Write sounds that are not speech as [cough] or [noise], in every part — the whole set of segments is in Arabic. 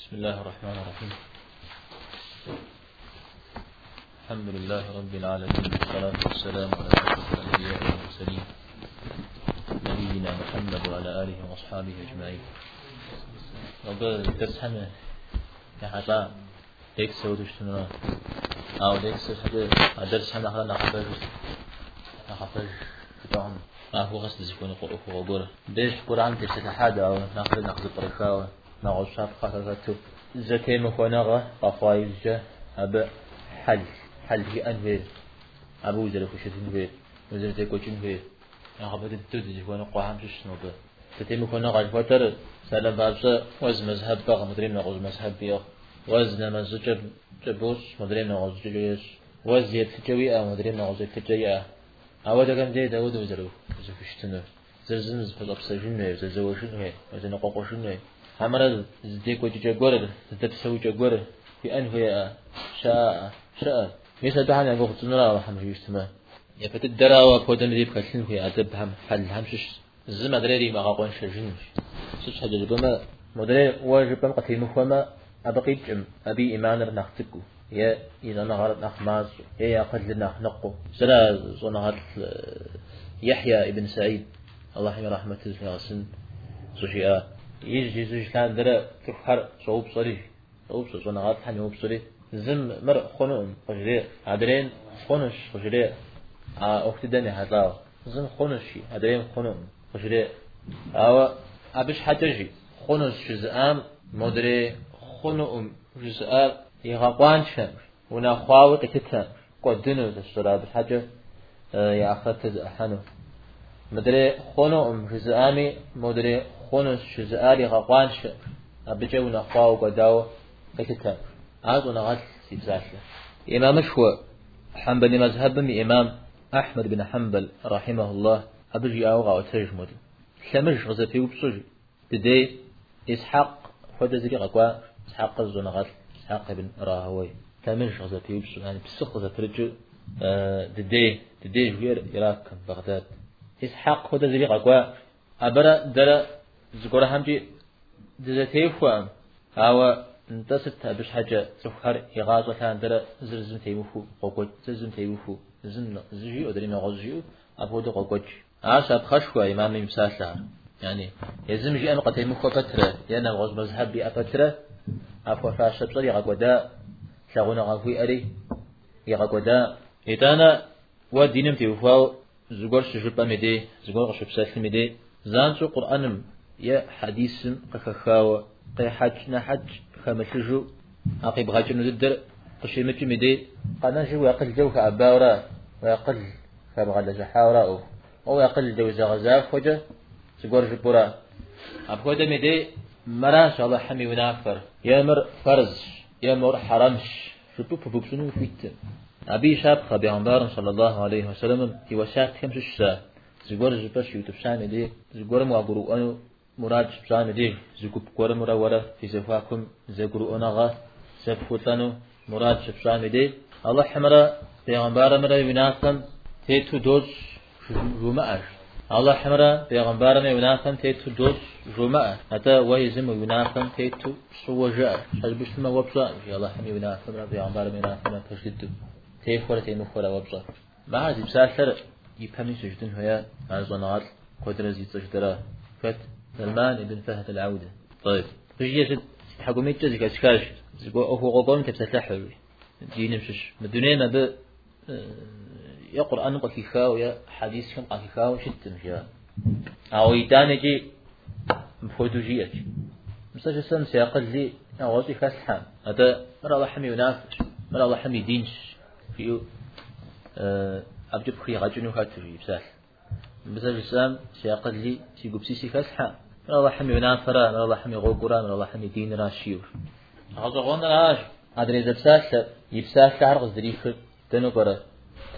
بسم الله الرحمن الرحيم الحمد لله رب العالمين والصلاة والسلام على الأنبياء والمرسلين نبينا محمد وعلى آله وأصحابه أجمعين رب حمى يا حتى ديك سوت شنو أو ديك سوت حاجة درس حمى خلنا نحفظ نحفظ بتاعهم أهو غسل زكون قرؤه وقوله ديش قرآن تشتت حاجة أو ناخذ ناخذ الطريقة نغو شاب خاطر زكي مخونغة قفايز أب حل حل هي أنهير أبو زر خشتين هير وزر تيكوشين هير أخبت الدود جوانا قوام شنو به تتي مخونغة فتر سلام بابسا وز مذهب بغ مدرين نغوز مذهب بيغ وز نمزجر جبوس مدرين نغوز جيش وز يتجوي مدرين نغوز يتجوي أو كان جاي داود وزرو زفشتنو زرزن زفل أبسجنه ززوجنه وزنقوقشنه همرا زديك وجه جور زدتسوي جور في أنه يا شاء شاء مثل ده أنا أقول تنرى وهم يجتمع يا فتدرا وفودن ريب كلين في أدب هم حل هم شش. زم أدري ما قاقون شجن شش هذا جبما مدري واجب قتيل مفهما أبقي جم أبي إيمان بنختكو يا إذا نهار نخماز يا يأخذ لنا نقو سلا زنهار يحيى ابن سعيد الله يرحمه الله سن سوشيا يجي زوج كان درا كفر صوب صري صوب زنهار حن يوب صري زم مر خنوم خجري عدرين خنش خجري أختي دني هذا زم خنشي عدرين خنوم خجري أو أبش حتجي خنش جزءام مدري. خنوم جزء يغاقوان شم. ونا خواوي قتتا قدنو تشترى بالحاجة يا أخذت أحنو مدري خونو أم جزآمي مدري غاقوان شم أبجي ونا خواو قداو قتتا عاد ونا غال سيبزاشلة إمام شو حنبل مذهب من إمام أحمد بن حنبل رحمه الله. أبجي أوغا وترجمد سمج غزتي وبصجي بدي إسحاق فدا زكي غقوا إسحاق الزنغات إسحاق بن راهوي تامنش غزا في يبسو يعني بسخ غزا فرجو ددي ددي جوير إراك بغداد. إسحاق خدا زريق أقوى أبرا درا زقورا همجي فوام أو انتصت أبش حاجة سفر إغاز وكان درا زرزم تيمفو قوقوج زرزم تيمفو زن زجي أدري ما غزجيو أبو دو قوقوج عاش أبخشوا إمام مساسا يعني يزم جي أنا قتيمو فترة يانا غز مذهب بأفترة أفوا فاشة بصري غقودا شغونا غفوي أري يغقودا إتانا ودينم تيوفاو زغور شجبا مدي زغور شب سالم مدي زانسو قرآنم يا حديثم قخخاو قي حج نحج خمسجو أقي بغاجر ندر قشيمتي مدي قانا جو يقل جو كأباورا ويقل فبغا جحاورا أو أو يقل جو زغزاف زغور جبورا أبغودا مدي مرا شاء الله حمي ونافر. يامر فرز يامر حرمش. شو بوب شنو فيت؟ أبي شاب خبي عمبار صلى الله عليه وسلم هو شاك كم شسا زغور جبش يوتيوب شان دي زغور مو أبرو أنو مراد شان دي زغوب كور مرا ورا في زفاكم زغرو أنغا سبفوتانو مراد شان دي الله حمرا پیغمبر مرا وناسم تيتو دوز روماش الله حمرا پیغمبر می وناسم تيتو دوز جمعة هذا ويزم وناسم تيتو شو جاء حد بش ما وبصا الله حمي وناسم ربي عمبار وناسم تشدد تيف ولا تيمو ولا وبصا ما عاد بساسر يفهمني سجدن هيا زنار قدر زي تشدرا فت. سلمان ابن فهد العودة. طيب. تجي جد حكومة جزك أشكاش زقوا أخو قوم تبسلحوا دين مشش مدنيا ما ب يا قرآن قل خاو يا حديث كم قل خاو شتم يا أو يتانجي مفودوجية مثلا جسم سيقل لي أوصي خسحان هذا مرة الله حمي ونافش مرة الله حمي دينش في أبجب خي غجنو خاتري بسال مثلا جسم سيقل لي سيقب سيسي خسحان مرة الله حمي ونافرة مرة الله حمي غوغورا الله حمي دين راشيور هذا غون راش أدري زبسال يبسال شهر غزري خد تنو برا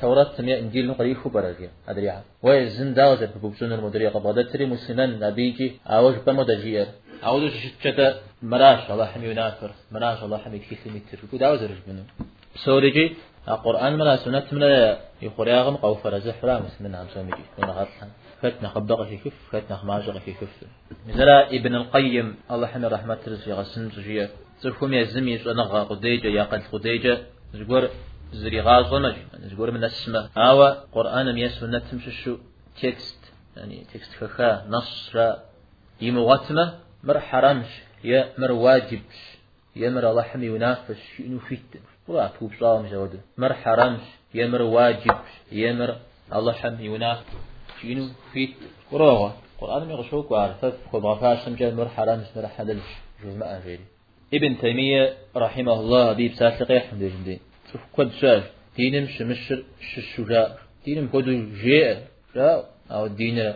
توراة سمية إنجيل نقري خو برا أدري وزن داوزة ببوبسون المدرية قبضة تري مسنن نبيجي أوج بمدجير أعوذ شتى مراش الله حمي ونافر مراش الله حمي كيس متر كود عاوز رج القرآن ملا سنة ملا يخرياغم قوفر زحرا مسلمنا عم سامجي ونغطها فتنا خبق في كف فتنا خماجق في كف. مثلا ابن القيم الله حنا رحمة رزي غسن رجية تفهم يزمي نغا قديجة يا قد قديجة. زقور زري غاز زقور من السماء. هوا قرآن ميا سنة تمششو. تكست يعني تكست خخا نص را يمغتمة مر حرامش. يا مر واجبش. يا مر الله حمي ينافش. شنو فيت ولا توب صام جود مر حرامش يا مر واجبش يا مر الله حمي ينافش شنو فيت وروغه قرآن يغشوك وعرفت خبغ فاشم جاء مر حرامش مر حللش جمع غيري ابن تيمية رحمه الله بيب ساسقي حمد جندين شوف كل سؤال دينم شمشر ششجاع دينم كودو جاء جاء أو دين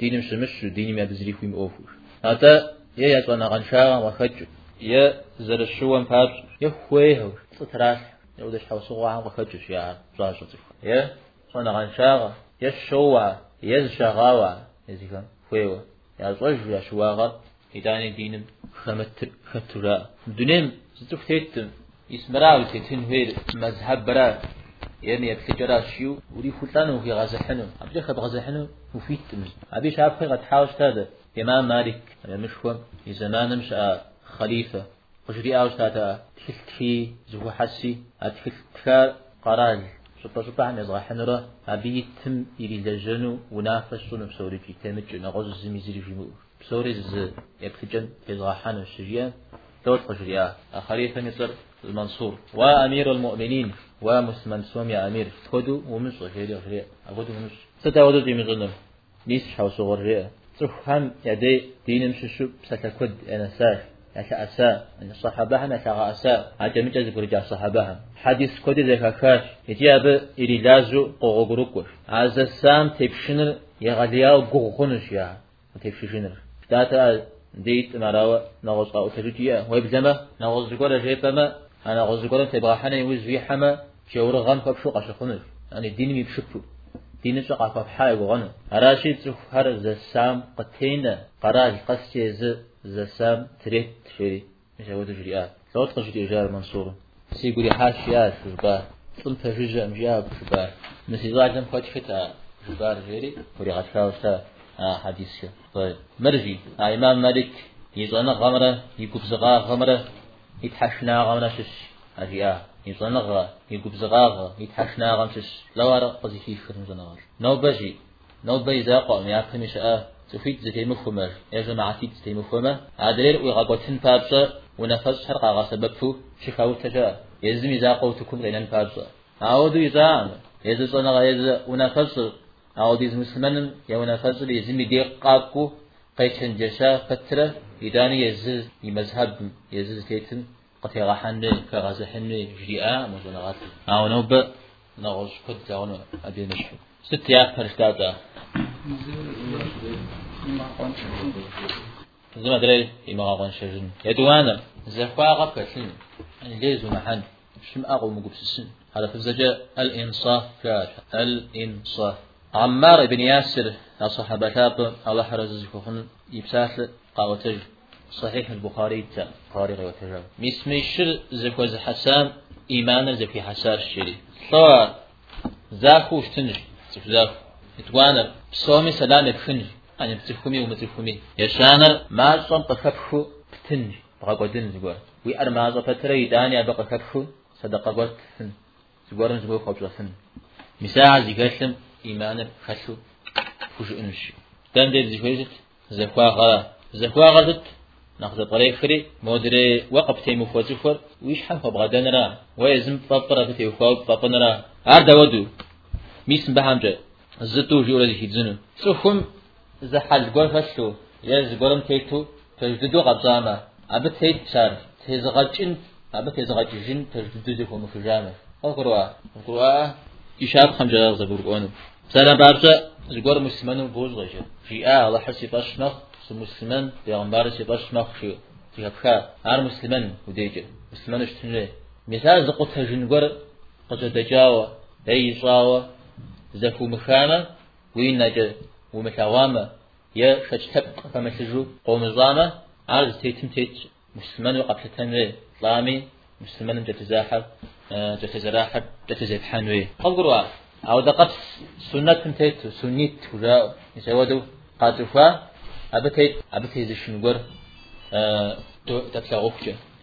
دين مش مش دين ما بزري فيم أوفوش هذا يا يا توانا غنشا وخج يا زر الشوان باب يا خويه ستراش يا ودش حوس غوا وخج يا زاج يا غنشا يا شوا يا زشغاوا يا زيكا خويه يا زوج يا شواغا إداني دينم خمت خطرا دنيم زتفتيتم يسمراو تتن هير مذهب برا. يعني يبتجرا شيو وري فلان في غزحنو. أبجي خد غزحنو. مفيد تمز أبي شاب خي قد حاوش هذا إمام مالك أنا مشوى في زمان مش خليفة قجري أوش هذا تلتي زهو حسي أتلتكار قرال شطا شطا عم يزغى حنرة أبي تم إلي لجنو ونافسو نفسوري في تمج نغوز الزميزيري في مؤر بسوري ز يبتجن يزغى حنو الشجيان دوت قجري خليفة مصر المنصور وأمير المؤمنين ومسلمان سومي أمير خدو ومش غيري غيري أخدو ومش ستا ودو دي مزنم ليس حاو صغر رئة هم يدي دين مششو ستكد أنا ساش أشا أسا أن الصحابة هم أشا أسا عجمي جزء رجع صحابة حديث كود ذكا كاش يجي أبا إلي لازو قوغو قروكوش عز السام تبشنر يغلياو قوغونش يا تبشنر داتا ديت مراوة نغوز قاو تجوجيا ويبزما نغوز رقولا جيبما أنا غزل قرن تبغى حنا يوز في حما شعور غم كبشو قش خنر يعني دين مي بشكو دين شقا فب حاي وغن أراشي تروح هر زسام قتينا. قراج قص ز زسام تريت شري مش هو تجري آه لو تقشري إجار منصور سيقولي حاشيات شبا ثم تجري مجاب شبا مسيزاج لم قد فتا جبار جيري وري غشاوشتا آه حديث طيب مرجي. آه إمام مالك يزانا غمرة يقب زغا غمرة يتحشنا غمرشش أجيا يصنغ يقب زغاغ يتحشنا غمشش لو أرى قزي فيه خرم زنغر نو بجي نو بي زاقع مياقي مشاء تفيد زكي مفهمر يا جماعة تيد زكي مفهمة عدليل ويغاقوتن بابسا ونفس حرقا غاسببتو شكاو تجا يزمي زاقو تكون غينان بابسا عودو يزان يزي صنغ يزي ونفس عودو يزمي سمنن يا ونفس يزمي ديقاقو قيتن جشا فترة إداني يزز يمذهب يزز تيتن قتي غحن كغزحن جريئة مزونغات أو نوب نغوش كد زاون أبي نشحو ست يا فرشتاتا زما دري إما غوان شجن. يدوانا زفوا غفلين يعني ليزو محن شم أغو مقبسسن. هذا في الزجاء. الإنصاف كاش. الإنصاف. عمار بن ياسر الصحابة تاب الله حرز زكوخن يبساس قاوتج. صحيح البخاري تا. بخاري غيوتج ميسمي شر زكوز حسام. إيمان زكي حسار الشري صوا زاكو شتنج زاكو يتوانا بصومي سلام بخنج أنا بتفهمي ومتفهمي يشانا ما صم بخفخو بتنج بقى قدن زقور وي أرمازة فترة يداني أبقى خفخو صدقة قوت فن زقورن زقور خوش فن مساعة زيقاسم إيمان خشو فوش إنش دم دي زفوزت زفوا غلا زفوا غلت ناخذ طريق خري مودري وقف تيمو فوزفر ويش حم فبغدان را ويزم فبرا فتي وفاو فبن را أردا ودو ميسم بهمجة زتو جورا دي هيدزنو. سوخم زحل قول فشو يز قولم تيتو. تجددو قبزاما أبت تيت شار تزغجن أبت تزغجن تجددو زي فمو فجامة أقروا. أقروا. يشاب خمجة زبور قونو سلام بارسا زغور مسلمان بوز غجا جاء الله حسي باشمخ مسلمان پیغمبر سي باشمخ شو. تيبخا هر مسلمان وديجا مسلمان اشتنجي مثال زقو تجنغور قجا دجاوة. أي صاوة. زكو مخامة وين نجا ومثاوامة يا شجتبق فمسجو قوم الظامة عرض تيتم تيت مسلمان وقبل تنري ظامي مسلمان جتزاحر تتزرع حد تتزيد حنوي خلقوا أو دقت سنة تنتهي سنيت وجاء يسودوا قاتفا أبتيت أبتيت شنقر تتلاقوك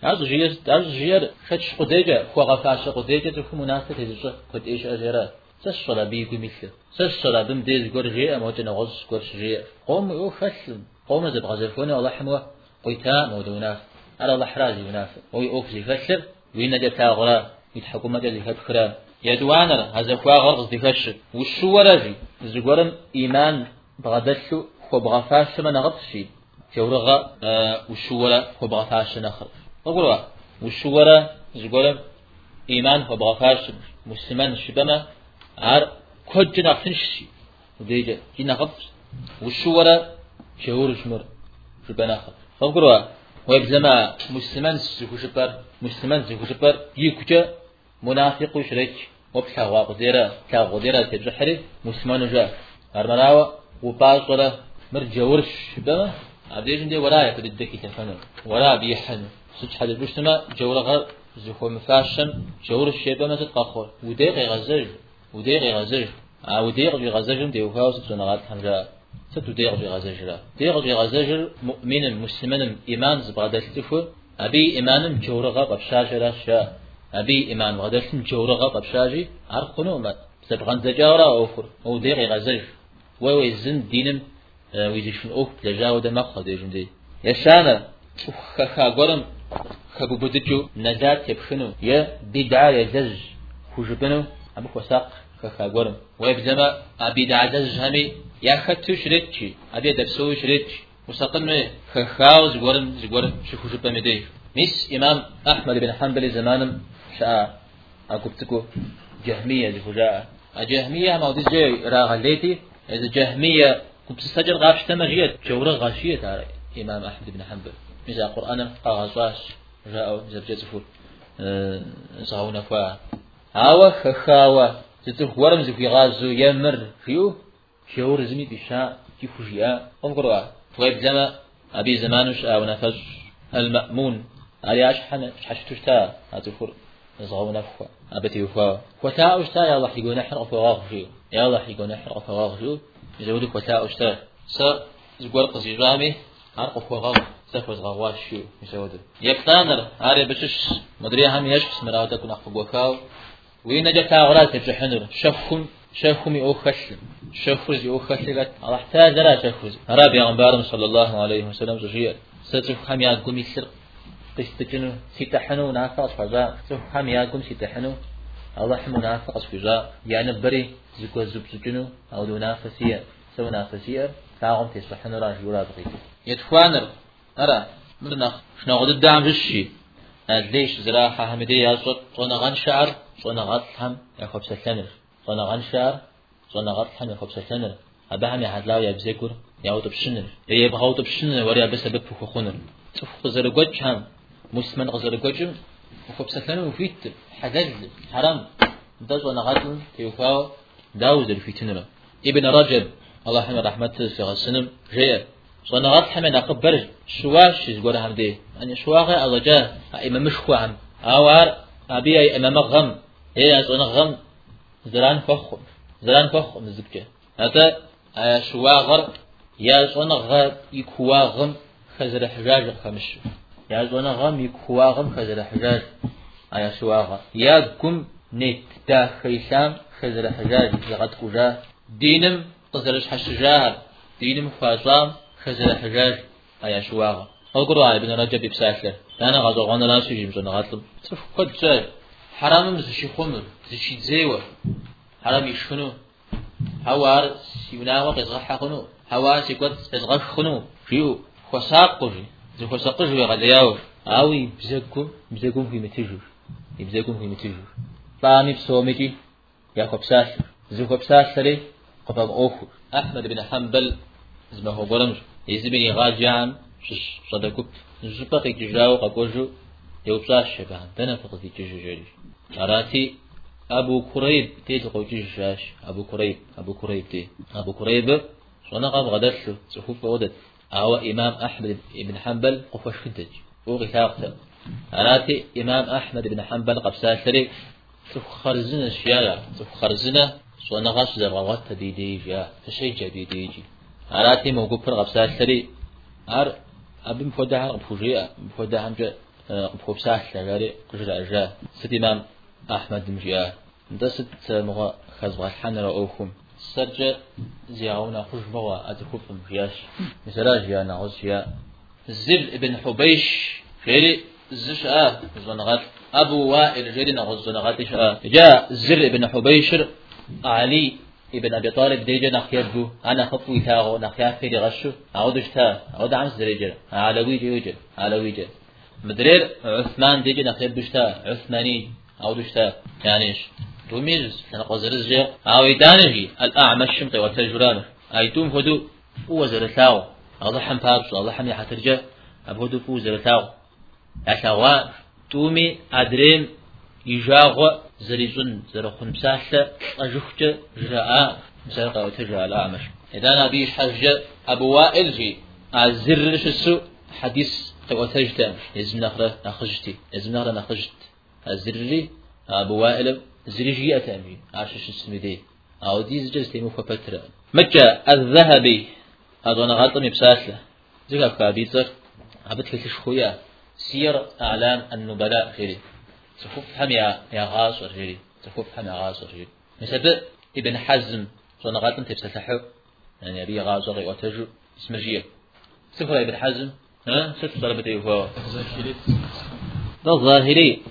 هذا جير هذا جير خدش قديجة هو غفاش قديجة تكون مناسبة تجي قد إيش أجرا سشرا بيجو مثل سشرا بم ديز قر جيء موت نغص قر جيء قوم يو خسل قوم زب غزفون والله حموه قيتا مودونا على الله حرازي منافق وي أوف زي فسر وين جا تاغرا يتحكم جا فكرة يدوانر هذا فوا غرق زي فشر وشو ورجي زقرم إيمان بغدلو خبغفاش ما نغطشي جورغا آه وشو ولا خبغفاش نخر أقولوا وشورا زقولم إيمان وبغفاش مسلمان شبما وديجا جنا خبز وشورا شهور شمر شبنا خب أقولوا ويبزما مسلمان سكو شبر مسلمان سكو شبر يكوجا منافق وشريك وبحا واقديرا كا غديرا تجحري مسلمان جا. أرمراوا وباش ولا مرجورش شبما عبديجن دي ورايا تدكي تفنن ورا بيحن سج حد بشتما جورغا زخو مفاشم جور الشيبة ما تتقخر وديق يغزج وديق يغزج. ا وديق يغزج دي وفاوس تنغات حنجا ست وديق يغزج لا. ديق يغزج مؤمن مسلم ايمان زبادت تفو. أبي إيمان جورغا بشاج لا شا. أبي إيمان غدت جورغا بشاجي ارقنو ما سبغان زجاورا أوفر. وديق يغزج. وي زن دينم. ويجيشن أوف. لجاو ده مقصد يجندي يشانا. خا غورم خبو بدجو نجات يبخنو. يا بدعة يزج. خجبنو. أبو خساق خا غورم ويبزما أبدعة زج همي يا خدتو شريتشي أبي دبسو شريتشي وسقن مي خاو زغورم زغورم شو خجبا مدي مس إمام أحمد بن حنبل زمانم شاء أكبتكو جهمية زفجاء الجهمية ما ودي جاي راغليتي إذا جهمية كنت سجل غاش تمغية جورة غاشية تاري إمام أحمد بن حنبل ميزا قرآن قاغاش جاء زبجة زفور زغونا فا هاوا خخاوا زتوه ورم زفي غازو يمر فيو شعور زمي بشاء كيفوجيا انظروا طيب زما أبي زمانش أو نفج المأمون. أرياش حنا حشتوش تا هاتفور زغونا فا أبتي فا وتا أشتا يا الله يقول نحن فواغ فيو يا الله يقول نحن فواغ فيو يزودك وتا أشتا سا زقور قصي جامي عرق فواغ سفز غواش شو يسود يكتانر عاري بشش. مدري هم يشخص مراوتا كنا وين جا تاغرات تجحنر شفهم شفهم يوخشل شفز يوخشل الله احتاج لا شفز رابي عمبار صلى الله عليه وسلم زجير ستف هم يقوم يسر قستجنو سيتحنو نافع فجاء ستف هم يقوم سيتحنو الله حمو نافع فجاء يعني بري زكو زب سجنو أو دو نافسية سو نافسية تاغم تسبحنو راج يورا بغيت يتفانر أرى مرنا شنا غد الدعم جشي ليش زراحة همدي يا صوت غن شعر. صونا غط هم يا خبز سنر صونا غن شعر صونا غط هم يا خبز سنر أبا هم يحدلاو يا بزيكور يا وطب شنر. يا يبغى وطب شنر وريا بس بك خونر. تف غزر قج هم مسلم غزر قج وخبز سنر وفيت. حزل حرام. ده صونا غط تيوفاو داوز الفتنة ابن رجب الله يرحمه رحمته في غسنم جيه صنعت حمنا قبر شواش يقول هم دي. يعني شواغة الله جاه إما مشكو هم. أوار أبي أي إمام غم. إيه صنع غم. زران فخ. زران فخ. مزكجة هذا شواغر. يا صنع غ يكوا غم. خزر حجاج خمش. يا صنع غم. يكوا غم. خزر حجاج. أيا شواغة يا كم نت تا خيشام. خزر حجاج. زغت كجا دينم. قزرش حشجار. دينم فاصام خزر حجاج. أيا شواغة أقول على ابن رجب بسافر أنا غزو غانا لا سيجي مزون غاطلب تف قد جاي حرام مزشي خمر زشي زيوة حرام يشخنو هوار سيونا وقزغ حقنو هوا سيقود ازغ خنو فيو خساق قجي زي خساق قجي غدياو أوي بزكم بزكم في متجور بزكم في متجور بامي بسومتي يا خبساس زي خبساس سري قبل أوفر أحمد بن حنبل زما هو برمج يزبني صدقوب زبقي تجاو قاكوجو يوبساش شبهان تنا فقط تجو جري أراتي أبو كريب تيت قوجي شاش أبو كريب أبو كريب تي أبو كريب شونا قام غدرشو سخوف ودت أو إمام أحمد بن حنبل قفش خدج وغي ثاقته أراتي إمام أحمد بن حنبل قبساشري تخرزنا شيالا تخرزنا سوانا غاش زرغوات تديدي جا فشي جديدي جي عراتي موقو پر غبسال سري عر أبي مفودها بفوجيا مفودها همجا بفوبسال لغاري قجر أجا. ست إمام أحمد مجيا دست مغا خزغا حان رأوكم سرجة زياونا خوش مغا أدكوب مجياش مثلا جيا نغز جيا. زل ابن حبيش غيري زش آه زنغات. أبو وائل غيري نغز زنغات آه. جاء زر ابن حبيشر علي ابن أبي طالب ديجا نخيات جو أنا خطوي تاغو نخيات فيدي غشو. أعود اشتا أعود عمس دريجا علوي جيوجا علوي جا مدرير عثمان ديجا نخيات بشتا عثماني. أعود اشتا يعني إيش توميز أنا قزرز جا أو يدانجي الأعمى الشمطي والتجران. أيتوم هدو هو زرثاو أضحم بابس أضحم يحترجا أبهدو فو زرثاو أشاوا تومي أدريم يجاغ زريزون زرخون بساحة أجوخت جاء زرقا وتجاء الأعمش إذا نبيش حجة أبو وائل جي أزر السوء حديث وتجت لازم نخرة نخجتي لازم نخرة نخجت. الزرلي أبو وائل زريجي أتامي عشش اسمي دي أو دي. زجز تيمو فبتر مجا الذهبي. أظن غلطمي بساسلة زيكا كابيتر. عبد لك خويا. سير أعلام النبلاء خيري. تخف هم يا يا غاص ورجلي تخف هم يا غاص ورجلي مثل ابن حزم صنع غلطن تفسحه يعني أبي غاص ورجلي وتجو. اسم جيه سفر ابن حزم. ها؟ ست ضربتي هو ده ظاهري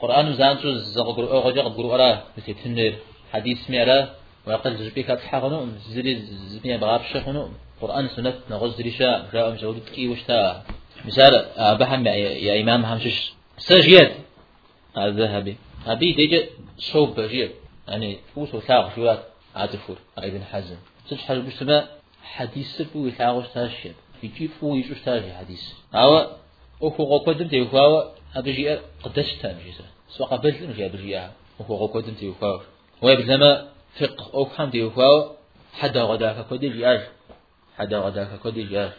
قرآن زانتو زغقر أو غجق قرآن مثل تنر حديث ميرا ويقل زبيك تحقنو زري زبيا بغاب شخنو قرآن سنة نغز دريشا. جاء مجهود كي وشتا. مثال بهم يا إمام همشش. سجيت الذهبي. أبي ديجا صوب بجير يعني فوس وثاق شوات عاتفور ابن حزم. حاجة بسما حديث فو يثاق تاشيد يجي فو يجوش تاشي حديث. أو أخو قدم تيوفاو أبجي قدش تامجيسا سو قبل مجي أبجيها أخو قدم تيوفاو ويبزما فقه أو حم تيوفاو حدا غداك كودي جياج. حدا غداك كودي جياج.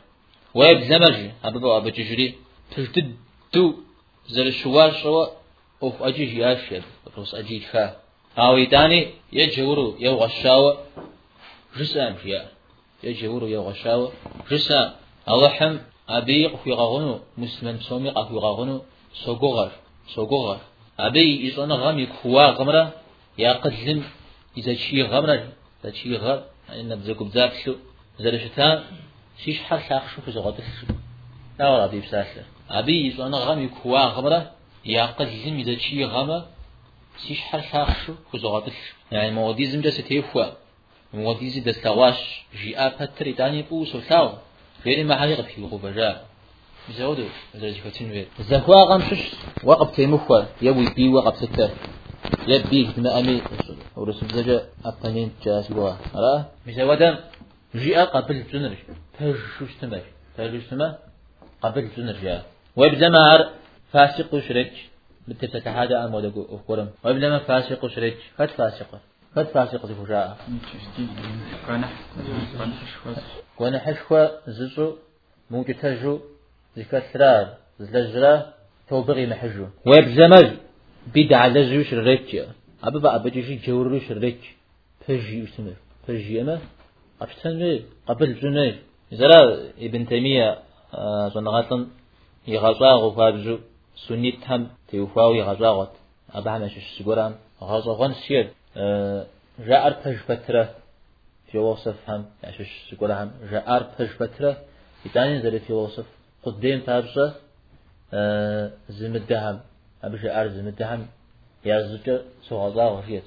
ويبزما جي. أببا أبجي تجدد تو زر الشوار شوا أوف أجيج ياشد روس أجيج فا أو يتاني يجورو يو غشاوة جسام فيا يجورو يو غشاوة جسام أضحم أبي في غغنو مسلم سومي قفي غغنو سوغوغر سوغوغر أبي إذا غامي كوا غمرة يا قدلم إذا شي غمرة؟ إذا شي غر إن بزكو بزاكشو زرشتان شيش حال شاخشو في زغادشو لا ولا دي بساسر أبي إذا غامي كوا غمرة يقلزم إذا شيء غما سيش حر شاخشو خزغاتش يعني موديزم جا ستيفوا موديزي دستواش جي أبتر إداني بوسو ثاو غير ما حقيقة في غبجا بزودو بزودو فتن وير زهوا غمشش وقب تيمخوا يوي بي وقب ستة يبي ما أمي ورسم زجا أبنين جاسوا أرى بزودم جاء قبل جنرش تجوش تمر تجوش تمر قبل جنرش ويبزمار فاسق وشرك بتفتح هذا أمود أقولم وإبلما فاسق وشرك قد فاسق قد فاسق زفجاء كون حشوة ززو موجة تجو زكثرار زلجرا توبغي محجو. ويبزمج بدع لزو شرك أبا أبجي جورو شرك فجي يسمر فجي أما أبتن قبل جنيه زرا ابن تيمية صنغاطن يغاصا غفابجو سنيت هم تيوفاوي غزاغت. أبا مش سجوران غزاغن سير جاء أربج فترة في وصف هم يعني سجور هم جاء أربج فترة يتاني زر في وصف قدام تابسة زمدهم أبش أر زمدهم يا زوجة سوغزاغ فيت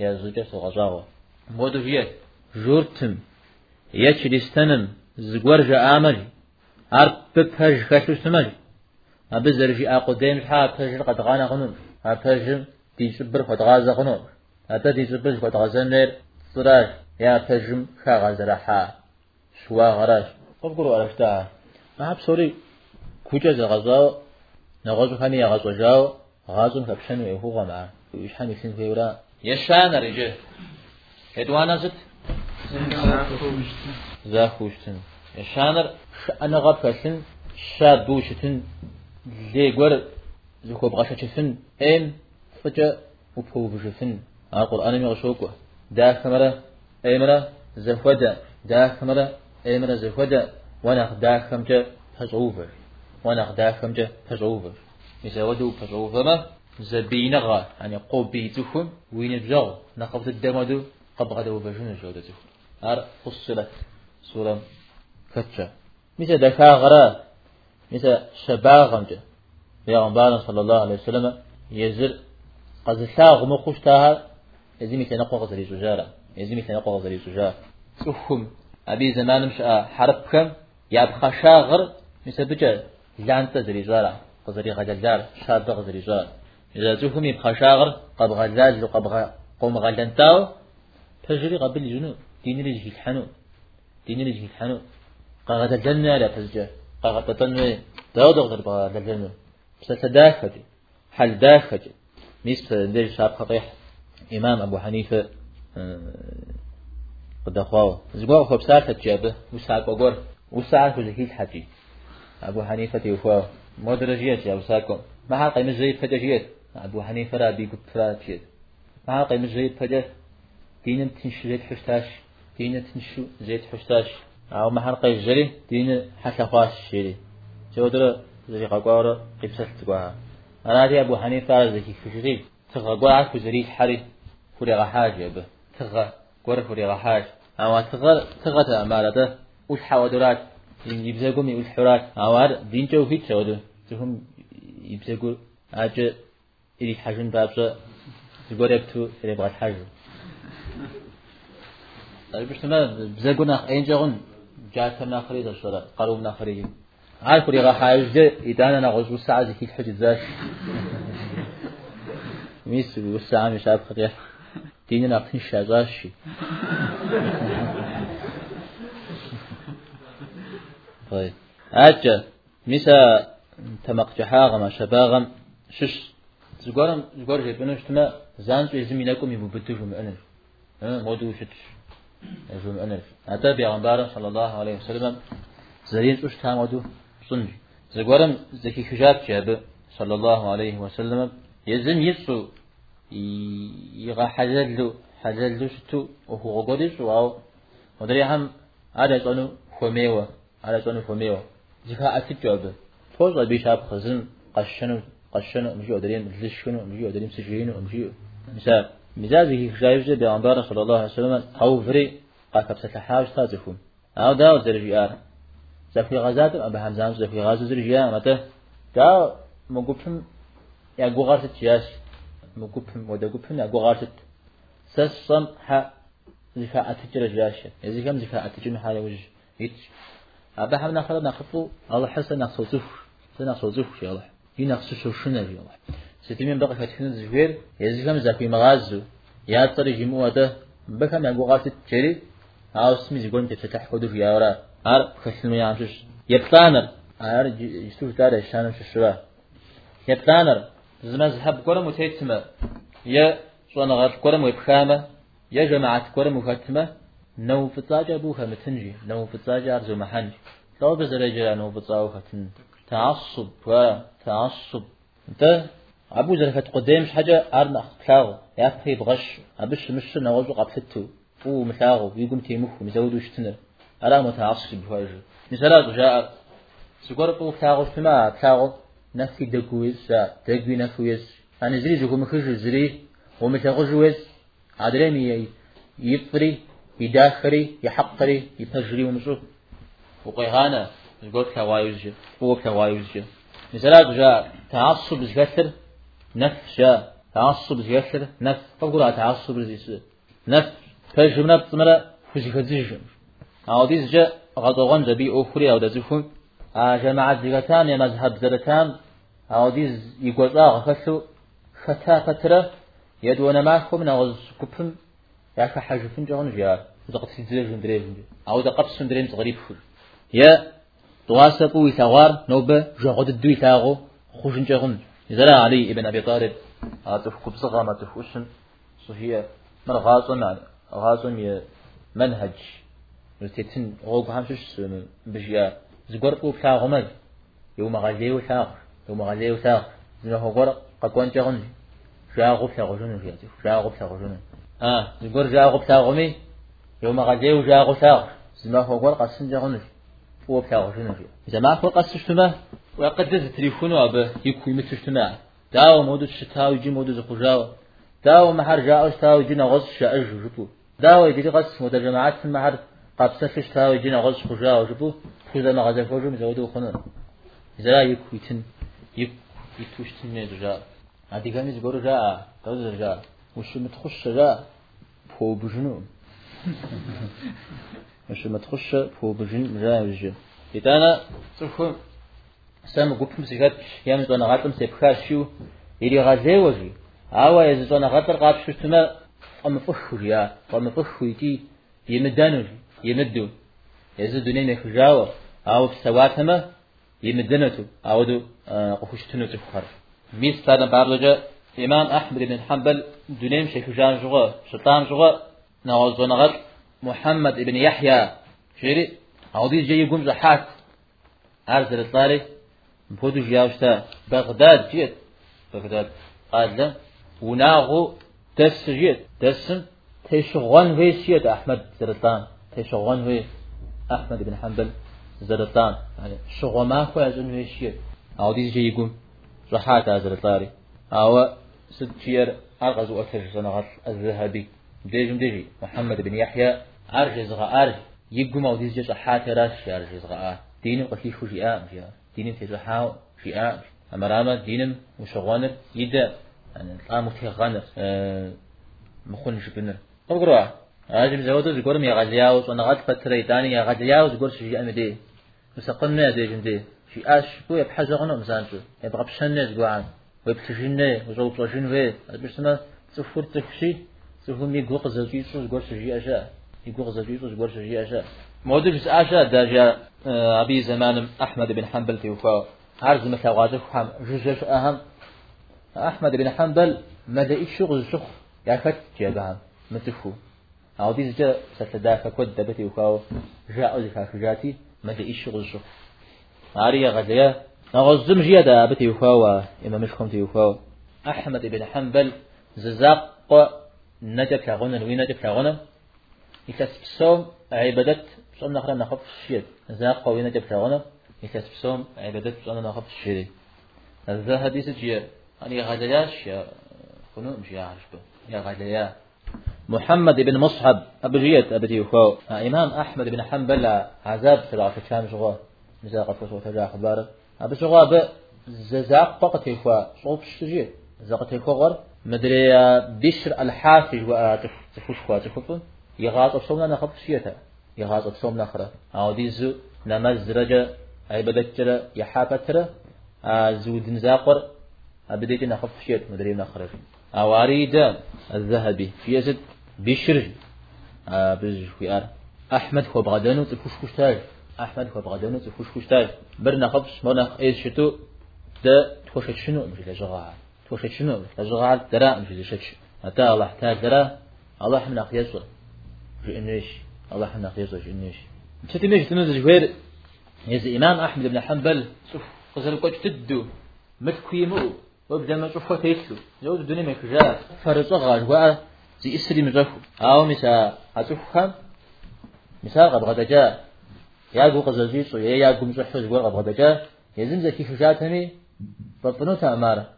يا زوجة سوغزاغ مودو فيت جورتم. يشريستنم زغور جاء أمري أرب بفج خشوش تمري أبي زرجي أقدام الحاب تجر قد غانا غنون. أبتجم تيجبر قد غازا غنون. أتا تيجبر قد غازا نير. صراج يا تجم خا غازا حا شوا غراش قبقروا أرش دا ما بسوري كوجا زغزاو نغزو خاني غزو جاو. غازو كبشن ويهو غمع ويشحن يسين فيورا. يشان رجل هدوانا زت. زاخوشتن. يشانر أنا غبكسن شادوشتن ليغور زكو بغاشا تشفن ام فجا وبهو بجفن القرآن يغشوكوا دا كمرة أمرة زفودة دا كمرة أمرة زفودة ونخ دا كمجة فزعوفر ونخ دا كمجة فزعوفر إذا ودو فزعوفر ما زبينغا يعني قوب بيتكم وين بزغ نقبت الدمدو قبغة وبجون جودته أر فصلت سورة كتشة مثل دكا غرا مثل شباغمجة بيغمبار صلى الله عليه وسلم يزر قد ساغ مخوش تاها يزمي تنقو غزري سجارة يزمي تنقو غزري سجارة سوهم أبي زمان مش حربكم يابخا شاغر مثل بجا لانتا زري جارة غزري غجلجار شاب غزري جارة إذا زوهم يبخا شاغر قب غزاز قب قوم غلنتاو تجري قبل جنو دين رجي الحنو دين رجي الحنو قاعدة الجنة لا تزجى قاعدة تنوي داود غير قاعدة الجنة بس تداخل حل داخل ميس ندير شاب خطيح إمام أبو حنيفة آه، قد أخواه زقوا خب ساعة تجابه وساعة بقول وساعة كل الحجي أبو حنيفة يوفاه مدرجية يا وساكم ما حقي مش زي فجأة أبو حنيفة رابي قد فراتيت ما حقي مش زي فجأة دين تنش زيت حشتاش. دين تنشو زيت حشتاش. أو ما حرق الجري دين حتى خاش شيري جودر زي قاقوار قبسة تقوها أنا دي أبو حنيفة زكي كشري تغا قوار عارف زري حري فوري غحاج يبه تغا قوار فوري غحاج. أما تغا تغا تأمال ده وش حوادرات. يبزقوا وش حرات. أوار دين جو في تشودو تهم يبزقوا أجا إلي حاجن بابسا تقول يبتو إلي طيب مش تمام بزقنا أين جاون جات كنا خريج قالوا من خريج عارف اللي راح يجد إذا أنا غزو الساعة زي كيف حجز ذاك ميس والساعة مش عارف خريج ديننا قتن شاغاشي طيب أجا ميسا تمق جحاغم شباغم. شش. زغورم زغور جبنوش تما زانتو يزمينكم يبوبتوش مؤنن مودو شتش. يجوم أنف صلى الله عليه وسلم. زرين أش تامدو صنج زغورم زكي خجاب جاب صلى الله عليه وسلم. يزم يسو. يغا حجلو حجلو شتو. وهو غوديش واو ودري هم على صنو فميوا على صنو فميوا زكا أتجاب توز بيشاب خزن. قشنو. قشنو. مجيو درين لشنو مجيو درين سجينو. مجيو مثال مزاجه خجايف بيغمبار صلى الله عليه وسلم أو فري قاكب ستحاوش تازفون أو داو زرجي آر. زفي غزات أبا همزام زفي غاز زرجي آر. متى داو مقبهم يا قغارت جاش مقبهم ودا قبهم يا قغارت سسم ح زكاة أتجر جاش يزكام زكاة أتجر حالة وجه هيك أبا هم نخلنا نخفو. الله حسن نخصوصف سنخصوصف يا الله. ينخصوص شنو يا الله. ستمين بقى فتحنا زفير يزكام زكي مغازو. يا طري جموع ده بكم يقوغات تجري أو اسمي زقون تفتح خدو في أورا. أر خشلم يامشش يبتانر أر يسوف دار الشانم ششوا يبتانر زما زحب كورم وتيتما يا شوانا غار كورم ويبخامة يا جماعة كورم وفتمة نو فتاجة بوها متنجي نو فتاجة أرزو محنج. لو بزرجة نو فتاجة فتن تعصب وتعصب انت أبو زرفت قدامش حاجة أرنا خلاغو يا أخي بغش أبش مش نوزو قبفتو أو ملاغو يقوم تيمخو مزودو شتنر ألا متعصب بواجه مثلا جاء. سكور بو ملاغو فيما ملاغو نفي دقويز دقوي نفويز أنا زري زكو مخش زري. ومتاغو جويز عدريني يفري يداخري. يحقري. يفجري ومشوف وقيهانا. سكور كوايوز هو كوايوز مثلا جاء. تعصب زكثر نفس جاء تعصب زيسر نفس. فقول تعصب زيسر نفس. فجمنا بتمرة فجي فزيجم عوديز جاء غضوغن جبي أخري أو دزفون جماعة زيغتان يا مذهب زرتان عوديز يقول آغا خسو ختا فترة يدونا معكم نغز كبهم. ياك حاجة فنجان جيار. وزقت سيزيجم دريجم أو دقب سندرين تغريب فل يا تواسبو يثغار نوبة جغد الدو يثاغو خوشن جغن يزرع علي ابن أبي طالب عاطف قبصغة ما تفوشن صحية من غاص غازم غاص منهج مرتين غوب هم همشش بجيا زقرق وفلاغ مز يوم غزي وفلاغ يوم غزي وفلاغ زنه غرق قاقوان جغن فلاغ وفلاغ جنن فياتي فلاغ وفلاغ جنن آه زقر جاغ وفلاغ مي يوم غزي وجاغ وفلاغ زنه غرق قسن جغن وفلاغ جنن فياتي إذا ما فوق قسشتمه وقد دز تليفون أبا يكوي متشتنا داو مودو شتاو جي مودو زقجاو داو مهر جاو شتاو جي نغص شاعج جبو داو يجري غص مودو جماعات مهر قبسة شتاو جي نغص خجاو جبو. خذ مغازة فوجو مزودو خنون. زرا يكويتن يك يتوشتن ميدو جاو. عادي قامي زقورو جاو. دوزر جاو. وشو متخش جاو. بو بجنو. [laughs] وشو متخش بو بجن مجاو جاو إذا أنا сыхэтщ ем щӏэныгъэлӏым сепхащиу иригъэлейуэжи ауэ езы щӏэныгъэлӏыр къапщу щытмэ фӏэмыфӏыху жиӏа фӏэмыфӏыху икӏи имыдэну имыду езы дунейм ехыжауэ ауэ псэуатэмэ имыдэнэту ауэду къыхущтыну цӏыхухэр мис тадэ папщӏэкӏэ имам ахмед ибн хьэмбэл дунейм щехыжам щыгъуэ щытам щыгъуэ нэгъуэщӏ щӏэныгъэлӏ мухьэммэд ибн яхья жери ауэ дежэ и гум щӏыхьат بودو جاوشتا بغداد جيت بغداد قال له وناغو دس جيت دسم تشغون في سيد أحمد زرطان تشغون في أحمد بن حنبل زرطان يعني شغو ما خو أزن في سيد أو ديز جي يقوم رحات أزرطاري أو سد شير أرغز وأتش صنغر الذهبي ديجم ديجي محمد بن يحيى أرجز غا أرج يقوم أو دي جي رحات راس أرجز غا ديني قتلي شجي آم جي دينم تزحاو جاء امراما دينم وشغوانر يدا يعني القام تيغانر أه مخون جبنر اقرا عاجم زودو زغورم يا غزياو صنغات فتري تاني يا غزياو زغور شي امدي مسقنا ديجم دي شي اش بو يبحث غنو مسانتو يبقى بشنه زغوان ويبتشنه وزو بلوجين في بسمه تفور تخشي تفهم يقوق زوجيسو زغور شي اشا يقوق زوجيسو زغور شي اشا مودج اشا داجا ابي زمان احمد بن حنبل توفى عرض مثل غادف حم جوجش آهم. احمد بن حنبل مدى الشغل شخ فت جابها متفو. دي جا ستدافع كود دبتي وكاو جاء ذكا فجاتي مدى الشغل شخ. عارية غزية نغزم جيدا بتي وكاو اما مش خمتي وكاو احمد بن حنبل ززاق نجف لغنى وين نجف لغنى يتسبسوم عبادت بصوم نخرى نخف الشيء زاق وين نجف لغنى يتسبسوم عبادت بصوم نخف الشيء هذا حديث جير أنا غزياش يا خنو مش يعرف يا غزيا محمد بن مصعب أبو جيت أبو تيوخو إمام أحمد بن حنبل عذاب في كام شغل مزاق فصوت جا أخبار أبو شغل ب زاق فقط يخوا صوب شجير زاق يخوا غر. مدري بشر الحافج وتفوش خوا تفوف يغاط صومنا نخف شيتا يغاط صومنا خرا أو ديزو نمز رجا جرا يحابت را زود نزاقر أبديت نخف شيت مدري نخرج أو أريد الذهبي. في يزد بشر بز خويار أحمد هو بغدانو تفوش كشتاج أحمد هو بغدانو تفوش كشتاج برنا خبش مرنا إيش شتو ده تخشت شنو؟ مش لجغاها توشت شنو؟ أجغال درا مش لشتش أتا الله احتاج درا الله من أخيصه جو إنيش؟ الله من أخيصه جو إنيش. شتي مش تنوز جوير يز إمام أحمد بن حنبل. شوف قزل قوش تدو. متكويمو وبدا ما شوفه تيسلو جود الدنيا ما كجا فرصة غاجوا زي إسري مزخو أو مسا أشوف خم. مثال قد غدا جاء. يا جو قزل جيسو يا جو مزحو زغور قد غدا جاء. يزم زكي فجاتني. بطنو تأماره.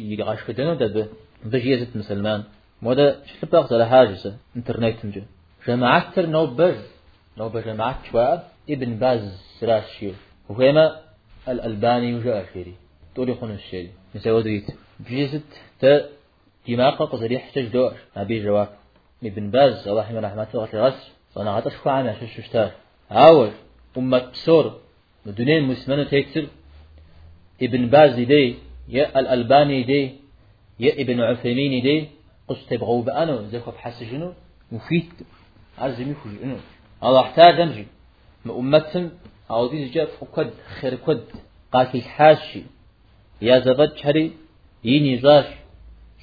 يغاش كدنا دب بجيزة مسلمان. مودا شلباق على حاجة انترنت مجو تر نوبر. نوبر جماعة شواب ابن باز سراشيو وهما الألباني وجاء شيري تولي خون الشيري مساوي دريت بجيزة تا دماغ قصر يحتاج دور. أبي جواب. ابن باز الله يرحمه رحمة الله غس صنع عطش فعنا شو شتار أول أمة بسور. مدنين مسلمان تكتر ابن باز دي يا الألباني دي يا ابن عثيمين دي قصت تبغوا بأنو زيكو بحس جنو. مفيد. عزمي خج إنو الله احتاج أمجي ما أمتهم أو دي جاء فقد خير قد قاتل حاشي. يا زبد شري يني زاش.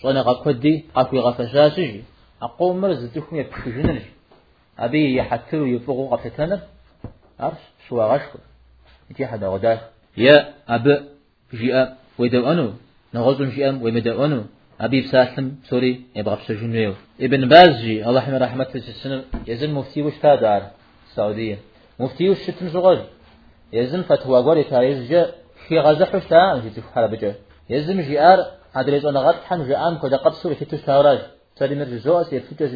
صنع قد دي قافي غفشاشي. أقوم مرز تكون يبخجنني أبي يحتروا يفوقوا قفتنا عرش شو غشكو. يتي حدا غداش. يا أب جاء ويدو أنو. نغزون شيئا ويمدو أنو. أبي بسالم سوري يبغى بسجنويو إبن بازجي الله يرحمه رحمة في السنة يزن مفتي وش دار السعودية مفتي وش شتم زغر يزن فتوى قولي تايز جا في غزح وش تا نجي تفحر بجا يزن جيار هدريز أنا غد حن جاء كذا قبسو يفتوش تاوراج. سوري مرجع زوس يفتوش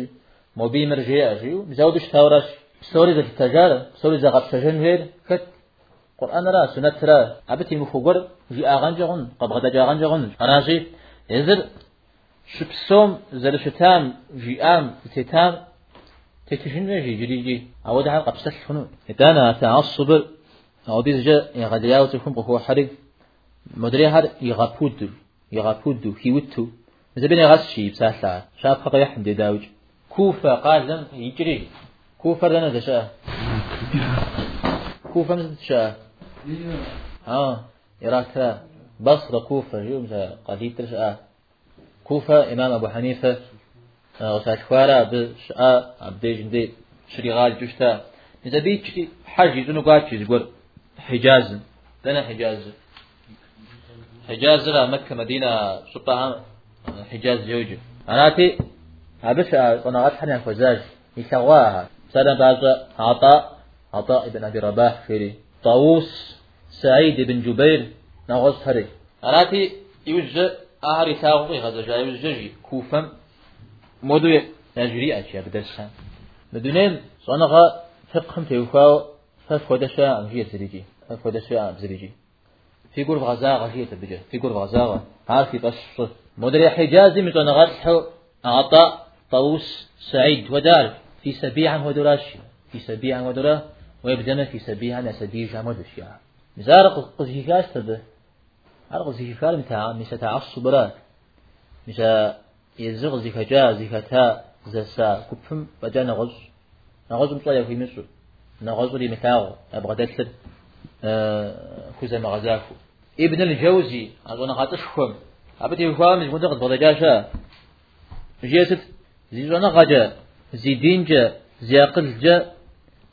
مبي مرجع أجيو زودش تاوراج. سوري ذا التجارة سوري ذا قبسة جنوير كت. قرآن را سنة را. أبتي مفوقر جي آغان جغن قبغدا جاغان جغن أراجي. يزر شبسوم زل شتام جيام تتام تتشن جي جري جي أو ده قبسة شنو إتانا تعصب أو ديز جا يغدياو تكون بقوة حرق مدري هر يغابود يغابود هيوتو زبين يغسشي بساسا شاب حقا يحمد داوج. كوفة قازم يجري كوفة لنا دشاء كوفة مثل دشاء ها إراك بصرة كوفة يوم قديد تشاء كوفة إمام أبو حنيفة وساشخوارا بشاء عبدي جندي شريغال جشتا إذا بيتشي حاج يزنو قاتشي يقول حجاز لنا حجاز حجاز لا مكة مدينة سبعة حجاز جوجو أناتي أبش أنا أتحنى فزاج يسواها سنة بعد عطاء عطاء بن أبي رباح فيري طاووس سعيد بن جبير نغز هري أناتي يوجد تاغوي غزا جاي يوجد كوفم مودو نجري أشياء بدرسان مدونين صنغا فقهم تيوفاو ففودشا أمجية زريجي ففودشا أمزريجي في قرب غزاغة غشية بجا في قرب غزاغة عارفي بس مدري حجازي متون غرحو عطاء طاووس سعيد ودار في سبيعا ودراشي في سبيعا ودرا ويبدأ في سبيعا سبيعا ودشيا مزارق قزيكاش تبه عرق زيكال متاع مسا تعصب را مسا يزغ زيكا زيكتا زسا كفم بجا نغز نغز مطلع في مصر نغز لي متاعه أبغى دلت خوزة مغزاكو ابن الجوزي أظن خاطشكم أبتي بخوام مش مدقد بضجاشا جيست زيزونا غجا زيدين جا زياقل جا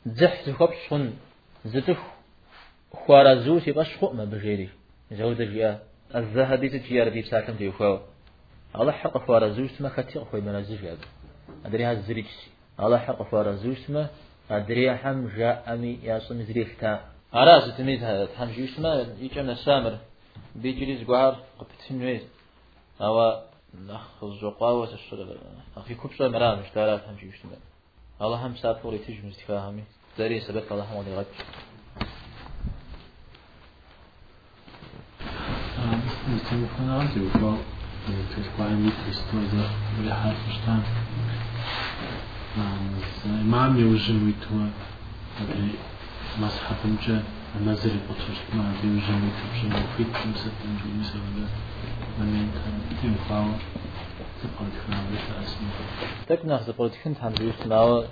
زح زخب صن زتف خوارزو سيباش خو ما بجيري زود جيا الذهبي تجي ربي بساكم تيوخو الله حق خوارزو اسمه خطي خوي منازج يا أدري هذا زريكسي الله حق خوارزو اسمه أدري حم جاء أمي يا صم زريختا أراز تميز هذا حم جو اسمه يجمع سامر. بيجريز جوار قبتين ويز أو نخ الزقاوة الشغل أخي كبسة مرام اشتارات هم اسمه الله هم سافر يتجمع استفاهمي داري سبب الله هم غد يوجه ويتوا هذا ما صحبهم جا نازل بطرش ما عم يوجه ويتوا بشي مفيد مسد من جو مسا ولا من ينتهي تنفعوا تبقى تكنا بيتا اسمه تك ناخذ هم جيوش ناو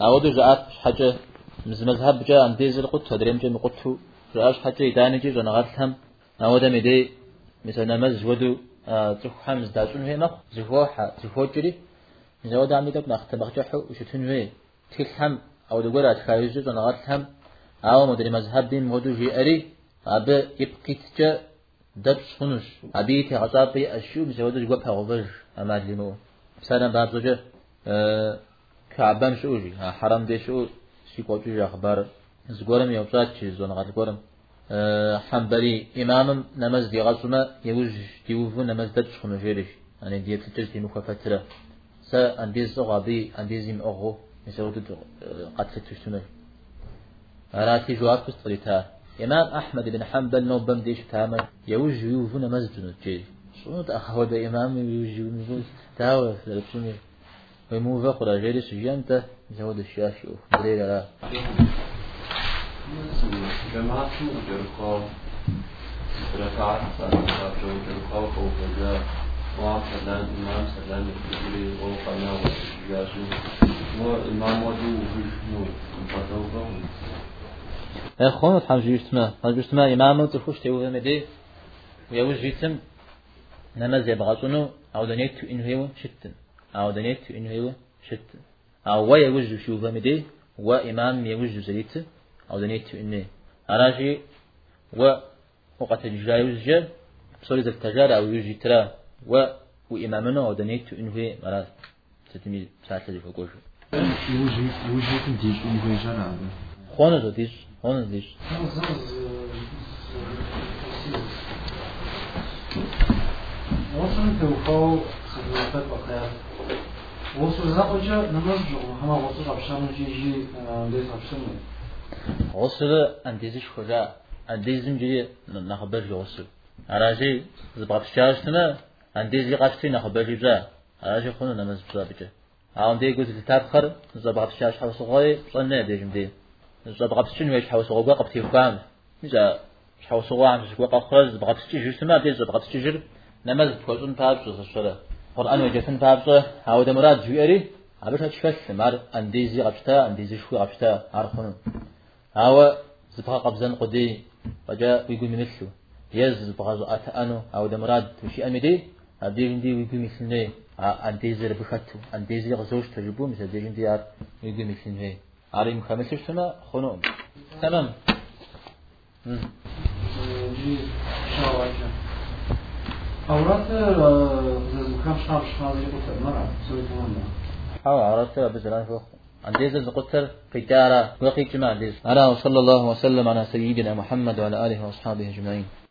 أعود جاءت حاجة مز مذهب جاء عن ديزل قط تدريم جاء مقطه رأش حتى يدانجي زنا غرتهم نعود مدي مثلا مز ودو تروح حمز داشون هنا زفوا ح زفوا جري زود عمي دك نخت بخجحو وشتون وي. تلهم أو دقورة تخايزو زنا غرتهم أو مدري مذهب بين مودو جي أري. أب يبقيت جا دب سخنش أبي تغصابي أشيو بزودو جوا بغوفج أما لمو سلام باب زوجة كعبان شوجي حرام دي شو قوتو أخبار. زغورم يوبسات چیز زون غاد گورم حنبلي إمام نماز دي غزوما يوج ديوفو نماز دد شخنو جيرش يعني دي تلتج دي مخفترة سا انديز غابي انديز ام اغو مثل ودد قتل تشتنو راتي جواب بستريتا إمام أحمد بن حنبل نو بم ديش تاما يوج يوفو نماز دنو جيرش شنو تأخذ ده إمام يوج يوفو تاوه فلبسوني ويموفا قرا جيرش جيانتا زود الشاشي بريرا جماعة جرقا ركعت صلاة جرقا وفجاء وعم سلام إمام سلام الكبري وقنا وجاسو وإمام ودو وفشنو مفتوقا أخوان تحمج يجتمع تحمج يجتمع إمام تخش تيوه مدي ويوز جيتم نماز يبغاطنو أو دنيت إنه هو شتن أو دنيت إنه هو شتن أو ويوز شوفه مدي وإمام يوز زريت أو دنيت إنه أراجي و وقت الجايوز جا سوري ذك تجارة أو يجي ترى و وإمامنا ودنيت إنه مرا ستمي ساعة اللي فوقوش يوجي يوجي تديش إنه جرى خونه زو ديش خونه ديش وصل توفاو خدمات بقيا وصل زاقجا نماز جو هما وصل عبشان جيجي ليس عبشان غسل أنديزش خجا أنديزم جي نخبر جي غسل. أراجي زبغبشاشتنا أنديزي قاشتي نخبر جي بزا أراجي خونه نماز بزا بجا هاون دي قلت تتابخر زبغبشاش حوص غاي صنع ديجم دي زبغبشن ويش حوص غاي قبتي فقام ميزا حوص غاي عم شكوا قخرز زبغبشي جرسما دي زبغبشي جر؟ نماز بكوزن بابش زشرة قرآن وجهتن بابش هاو دمراد جوئري عبش هتشفش مار أنديزي قبشتا أنديزي شوي قبشتا عرفون هاو زبغا قبزن قدي وجاء ويقول مثله يز زبغا زؤات أنو هاو دمراد وشي أمدي هدير دي ويقول مثلني أنديزي ربخاتو أنديزي غزوش تجربو مثل دير دي عار ويقول مثلني عاري مخامل سما خنوم تمام أورات زكام شاب شخازي قلت مرة سوي تمام حاول عرفت بزران فوق عنديز القتر في تارة وقيك جماعة عنديز أنا وصلى الله وسلم على سيدنا محمد وعلى آله وأصحابه أجمعين.